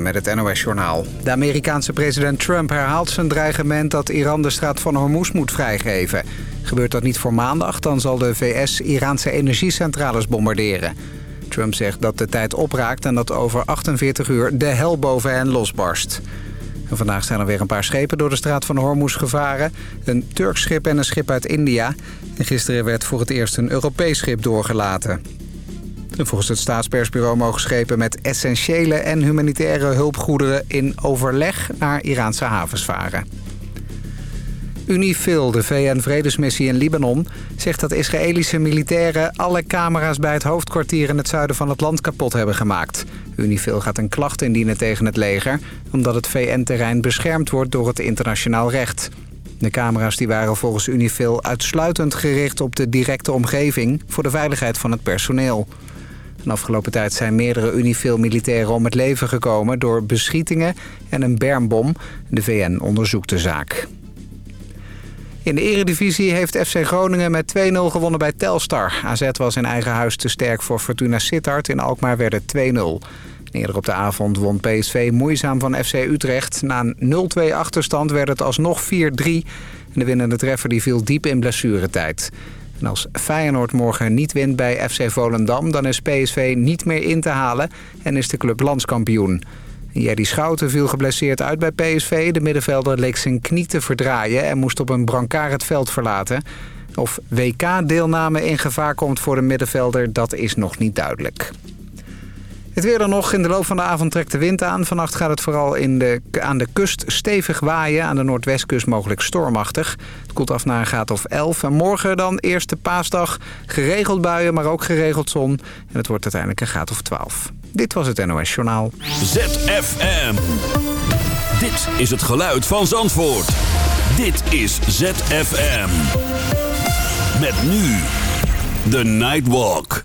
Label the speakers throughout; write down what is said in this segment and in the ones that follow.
Speaker 1: Met het NOS-journaal. De Amerikaanse president Trump herhaalt zijn dreigement dat Iran de straat van Hormuz moet vrijgeven. Gebeurt dat niet voor maandag, dan zal de VS Iraanse energiecentrales bombarderen. Trump zegt dat de tijd opraakt en dat over 48 uur de hel boven hen losbarst. En vandaag zijn er weer een paar schepen door de straat van Hormuz gevaren. Een Turks schip en een schip uit India. En gisteren werd voor het eerst een Europees schip doorgelaten. Volgens het staatspersbureau mogen schepen met essentiële en humanitaire hulpgoederen in overleg naar Iraanse havens varen. UNIFIL, de VN-vredesmissie in Libanon, zegt dat Israëlische militairen alle camera's bij het hoofdkwartier in het zuiden van het land kapot hebben gemaakt. UNIFIL gaat een klacht indienen tegen het leger, omdat het VN-terrein beschermd wordt door het internationaal recht. De camera's die waren volgens UNIFIL uitsluitend gericht op de directe omgeving voor de veiligheid van het personeel. De afgelopen tijd zijn meerdere UNIFIL-militairen om het leven gekomen door beschietingen en een bermbom. De VN onderzoekt de zaak. In de eredivisie heeft FC Groningen met 2-0 gewonnen bij Telstar. AZ was in eigen huis te sterk voor Fortuna Sittard. In Alkmaar werd het 2-0. Eerder op de avond won PSV moeizaam van FC Utrecht. Na een 0-2 achterstand werd het alsnog 4-3. De winnende treffer die viel diep in blessuretijd. En als Feyenoord morgen niet wint bij FC Volendam... dan is PSV niet meer in te halen en is de club landskampioen. Jerry Schouten viel geblesseerd uit bij PSV. De middenvelder leek zijn knie te verdraaien en moest op een brancard het veld verlaten. Of WK-deelname in gevaar komt voor de middenvelder, dat is nog niet duidelijk. Het weer dan nog. In de loop van de avond trekt de wind aan. Vannacht gaat het vooral in de, aan de kust stevig waaien. Aan de noordwestkust mogelijk stormachtig. Het koelt af naar een graad of 11. En morgen dan eerste paasdag. Geregeld buien, maar ook geregeld zon. En het wordt uiteindelijk een graad of 12. Dit was het NOS Journaal.
Speaker 2: ZFM. Dit is het geluid van Zandvoort. Dit is ZFM. Met nu The Nightwalk.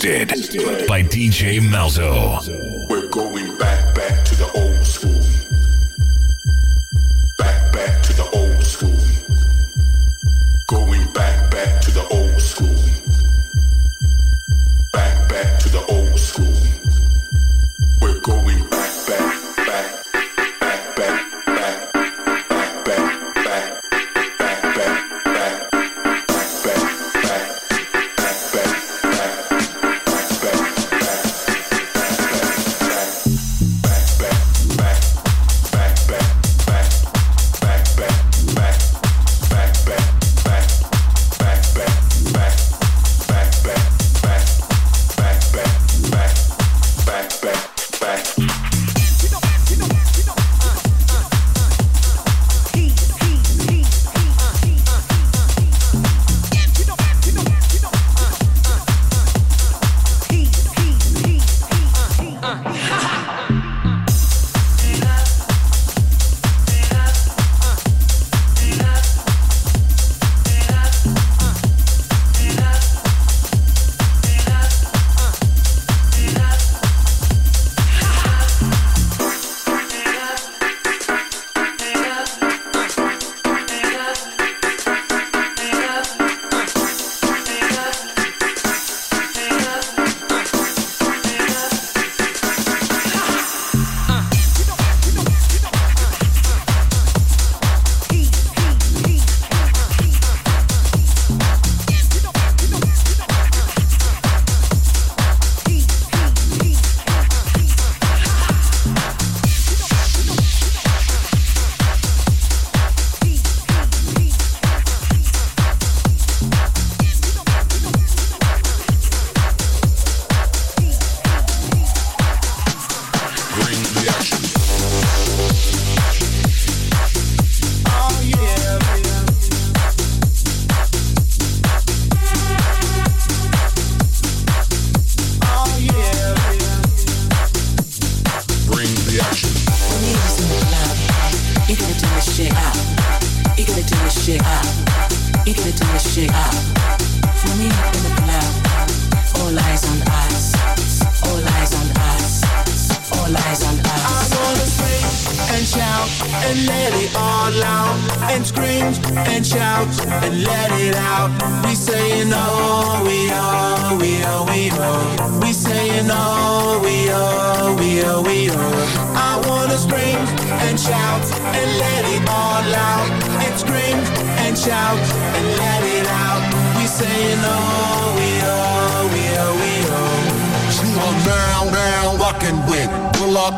Speaker 3: Hosted
Speaker 2: by DJ Malzo.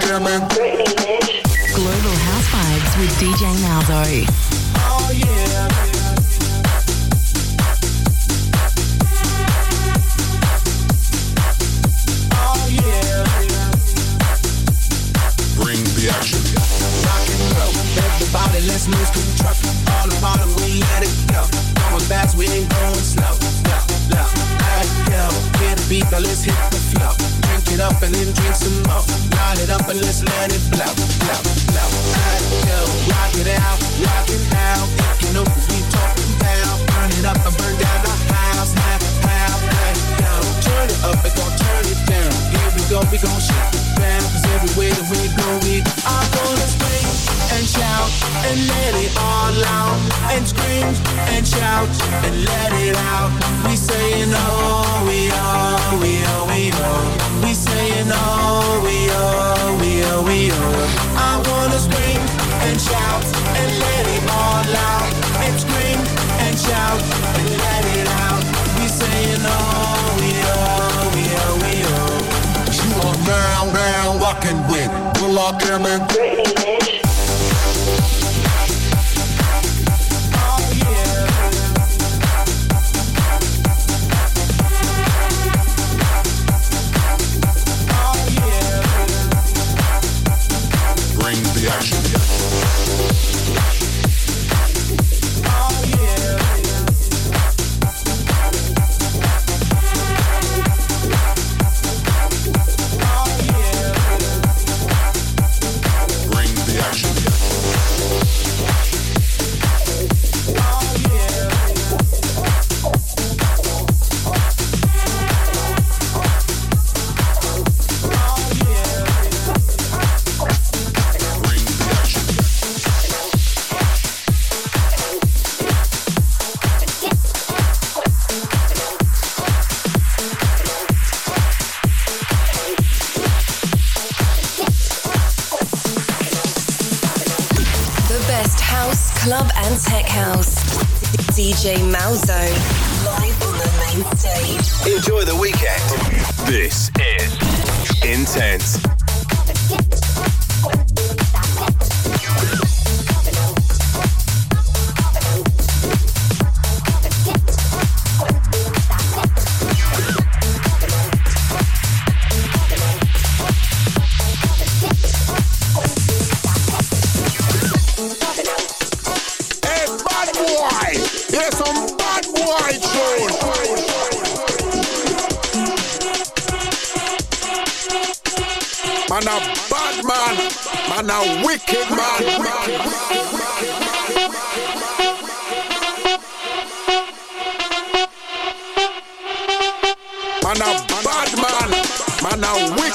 Speaker 2: Kimmy. Global House Vibes with
Speaker 4: DJ Malzo.
Speaker 3: Oh yeah. Everybody, let's
Speaker 2: lose control. All the
Speaker 5: bottom, we let it go. Going fast, we ain't going slow. No, no, let go. Get a beat, now let's hit the it up and then drink some more. Light it up and let's let it blow, blow, blow. I go, rock it out, rock it out. If you know what we talking about, burn it
Speaker 6: up and burn down the house. Now, now, now, go, Turn it up and gon' turn it down. Here we go, we gon' shake it down. Cause everywhere that we go,
Speaker 7: we are gonna spring and shout and let it all out and scream and shout and let it out. We saying oh we are, we are we are. We saying oh we are, we are we are. I wanna scream and shout and let it all out and
Speaker 8: scream and shout and let
Speaker 9: it out. We saying oh we are, we are we are.
Speaker 10: You are now now walking with Will I come
Speaker 8: in? man a
Speaker 4: wicked man. Man a bad man, man a wicked.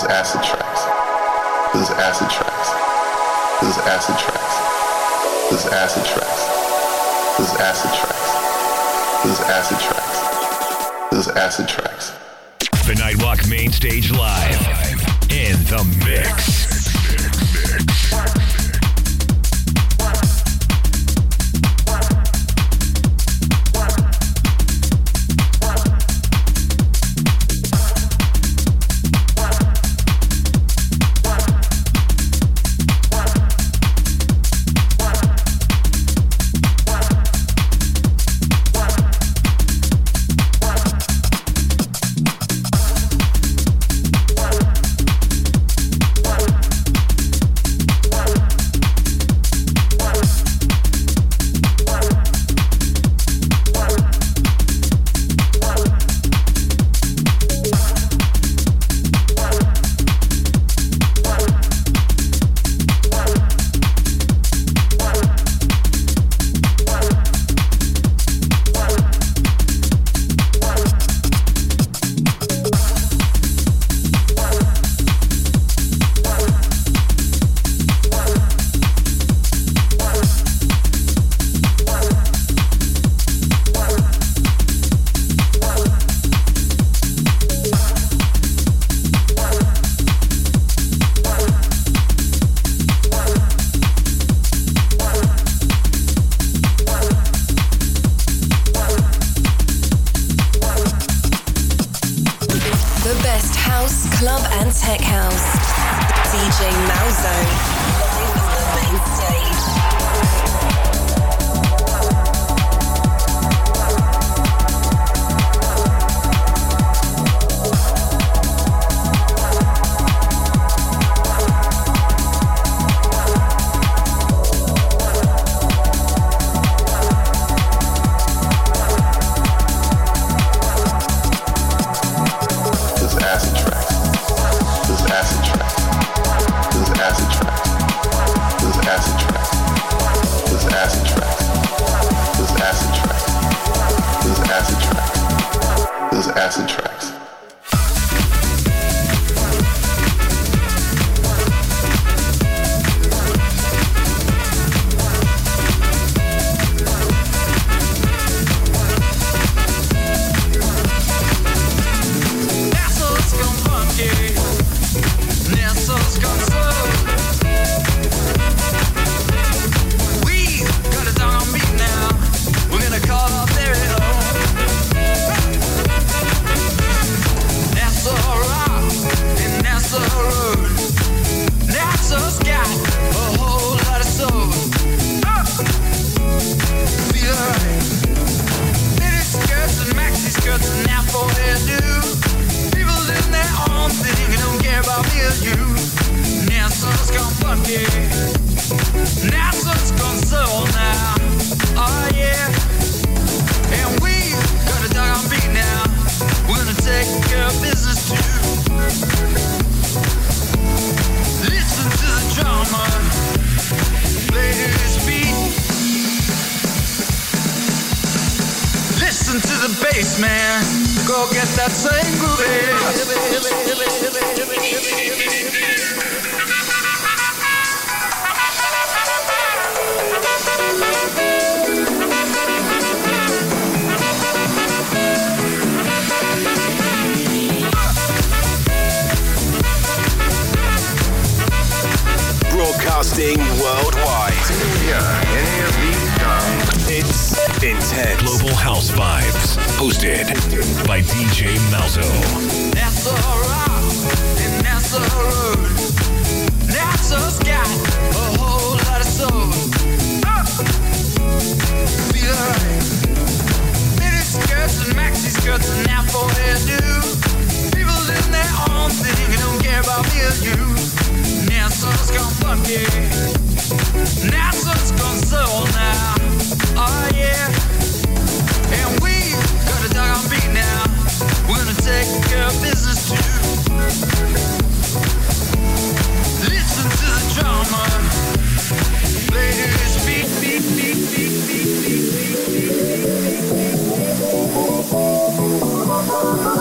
Speaker 4: This acid tracks. This acid tracks.
Speaker 7: This acid tracks. This acid tracks.
Speaker 11: This acid tracks. This acid tracks. This
Speaker 7: acid tracks.
Speaker 2: The Nightwalk Main Stage Live. In the mix. The
Speaker 11: Oh yeah. And we got dog on beat now. We're gonna take care of business too. Listen to the. Play beat. Listen to the bass, man. Go get that same
Speaker 3: Broadcasting worldwide. It's intense.
Speaker 12: Global House Vibes. Hosted by DJ Malzo.
Speaker 11: Nassau Rock and Nassau Road. Nassau's got a whole lot of soul. Ah! Feel alright. Mini skirts and maxi skirts and afro hairdo. People in their own thing and don't care about me or you. Oh yeah. And we got a dog on beat now. We're gonna take care of business too. Listen to the drama. Play this beat, beat, beat, beat, beat, beat, beat,
Speaker 13: Global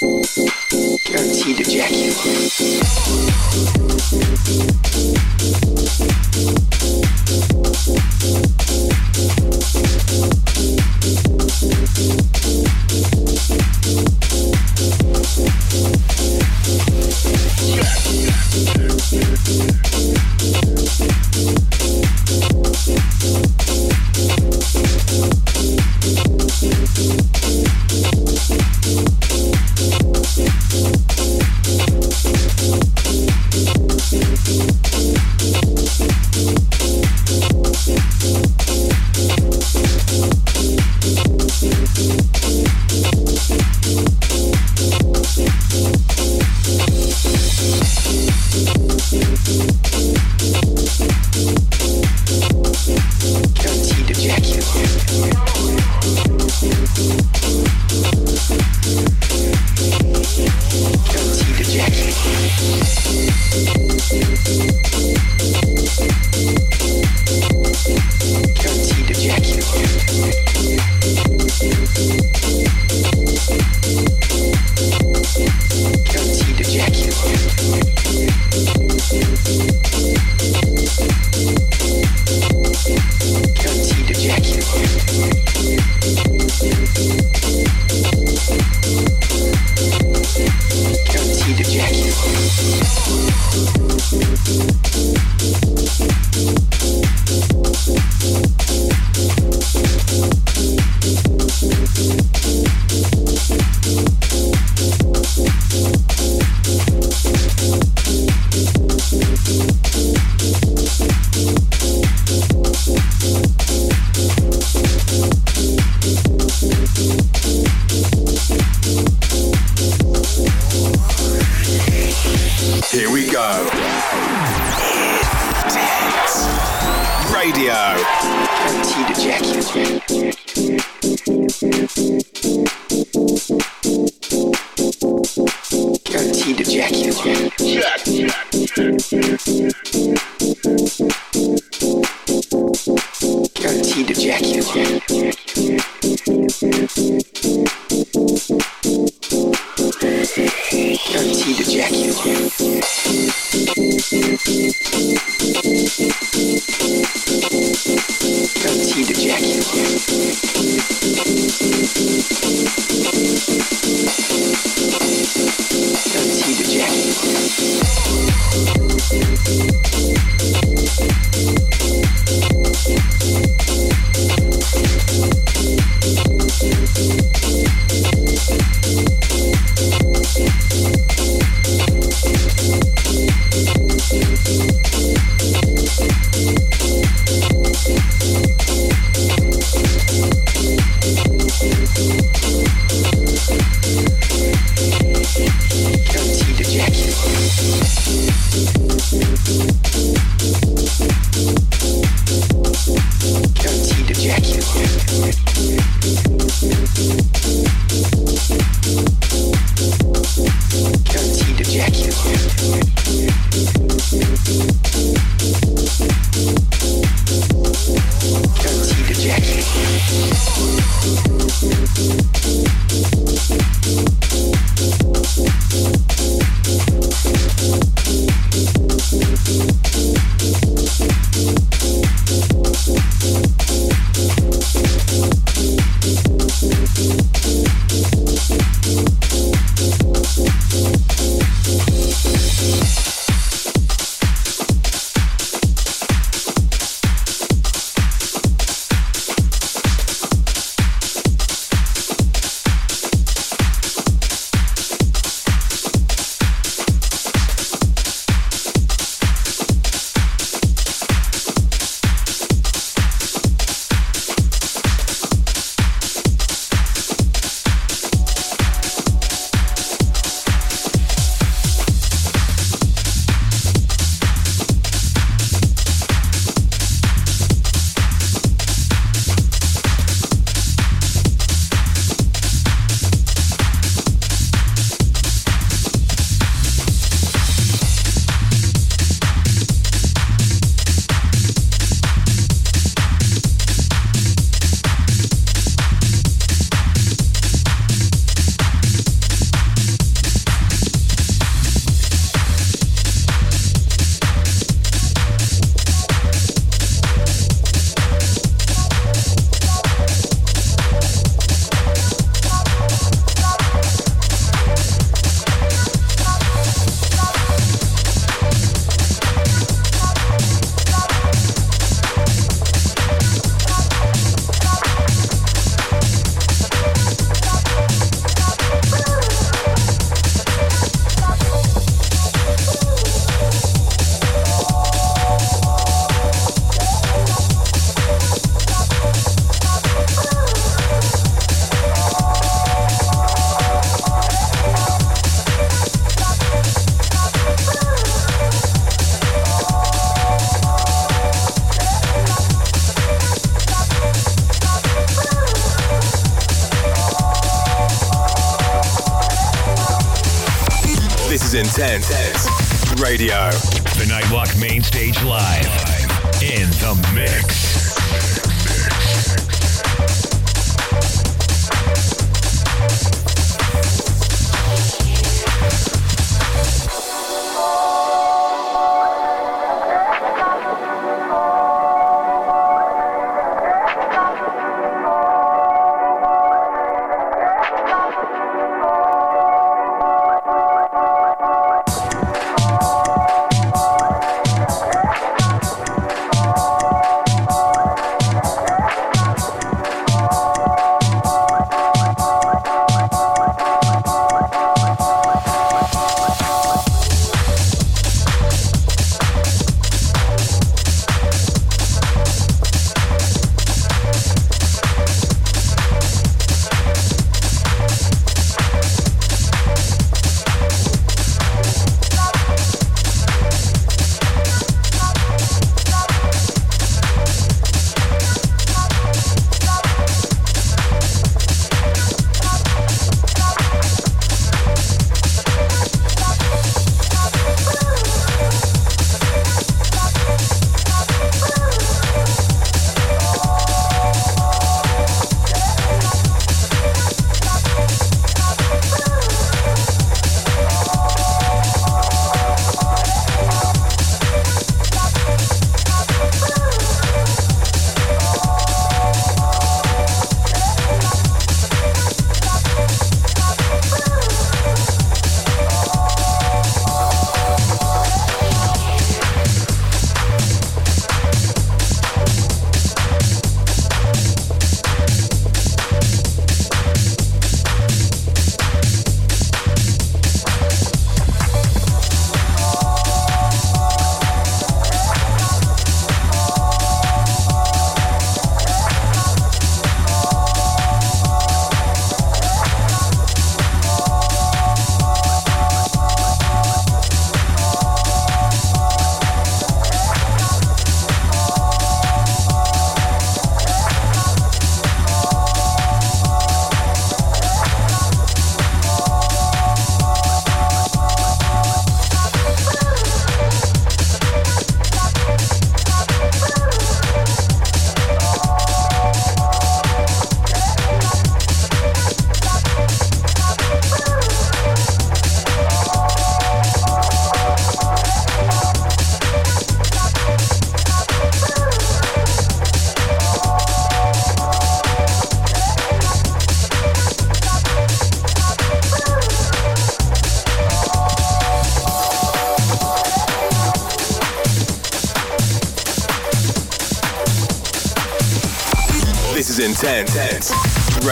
Speaker 14: Guaranteed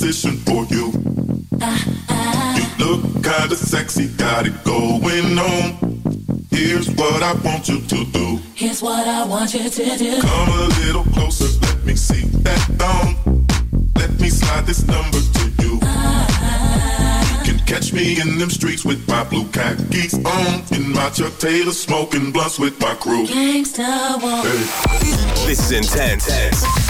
Speaker 5: Proposition for you. You look kinda sexy, got it going on. Here's what I want you to do.
Speaker 15: Here's what I want you to do.
Speaker 5: Come a little closer, let me see that thong. Let me slide this number to you. You can catch me in them streets with my blue khakis on, in my Chuck Taylor smoking blunts with my crew.
Speaker 15: Gangsta walk.
Speaker 3: This is Intense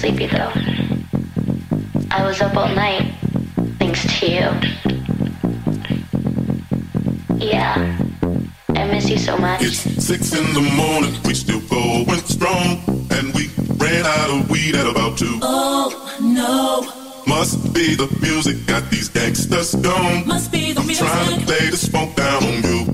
Speaker 16: Sleepy though. I was up all night, thanks to you. Yeah, I miss you so much.
Speaker 5: It's six in the morning, we still going strong, and we ran out of weed at about two.
Speaker 15: Oh, no.
Speaker 5: Must be the music got these gangsters gone.
Speaker 15: Must be the
Speaker 5: I'm
Speaker 15: music.
Speaker 5: trying to lay the smoke down on you.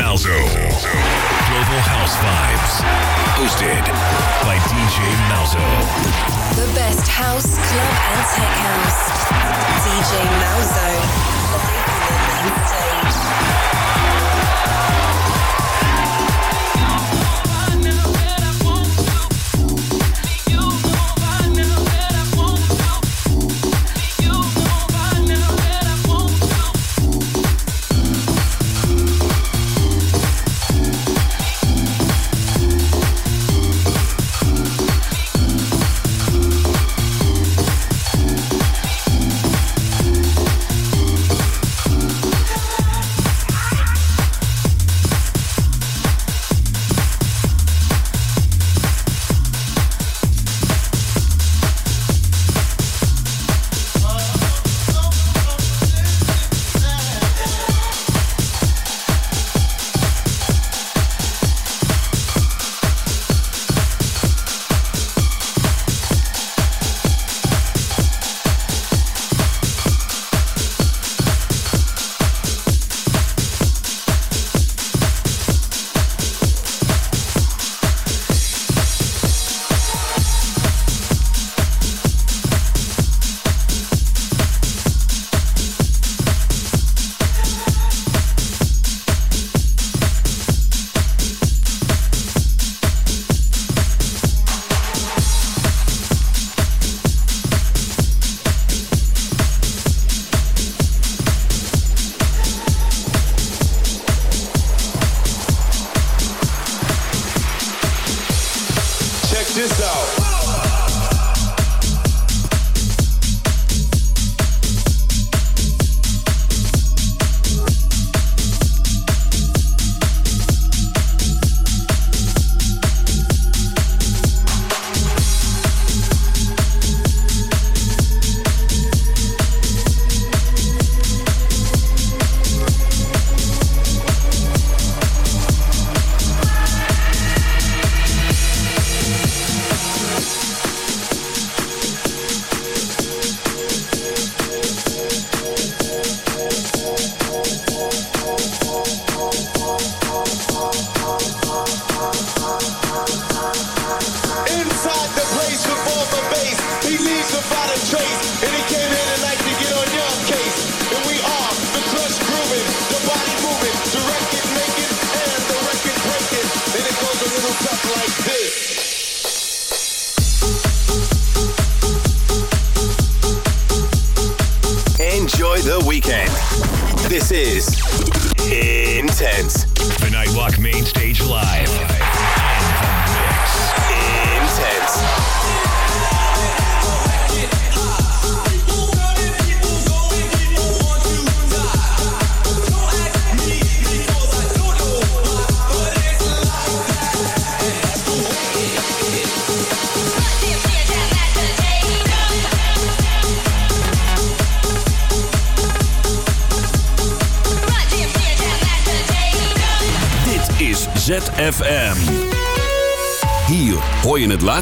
Speaker 2: Malzo. Global House Vibes. Hosted by DJ Malzo.
Speaker 4: The best house, club, and tech house. DJ Malzo. Stage.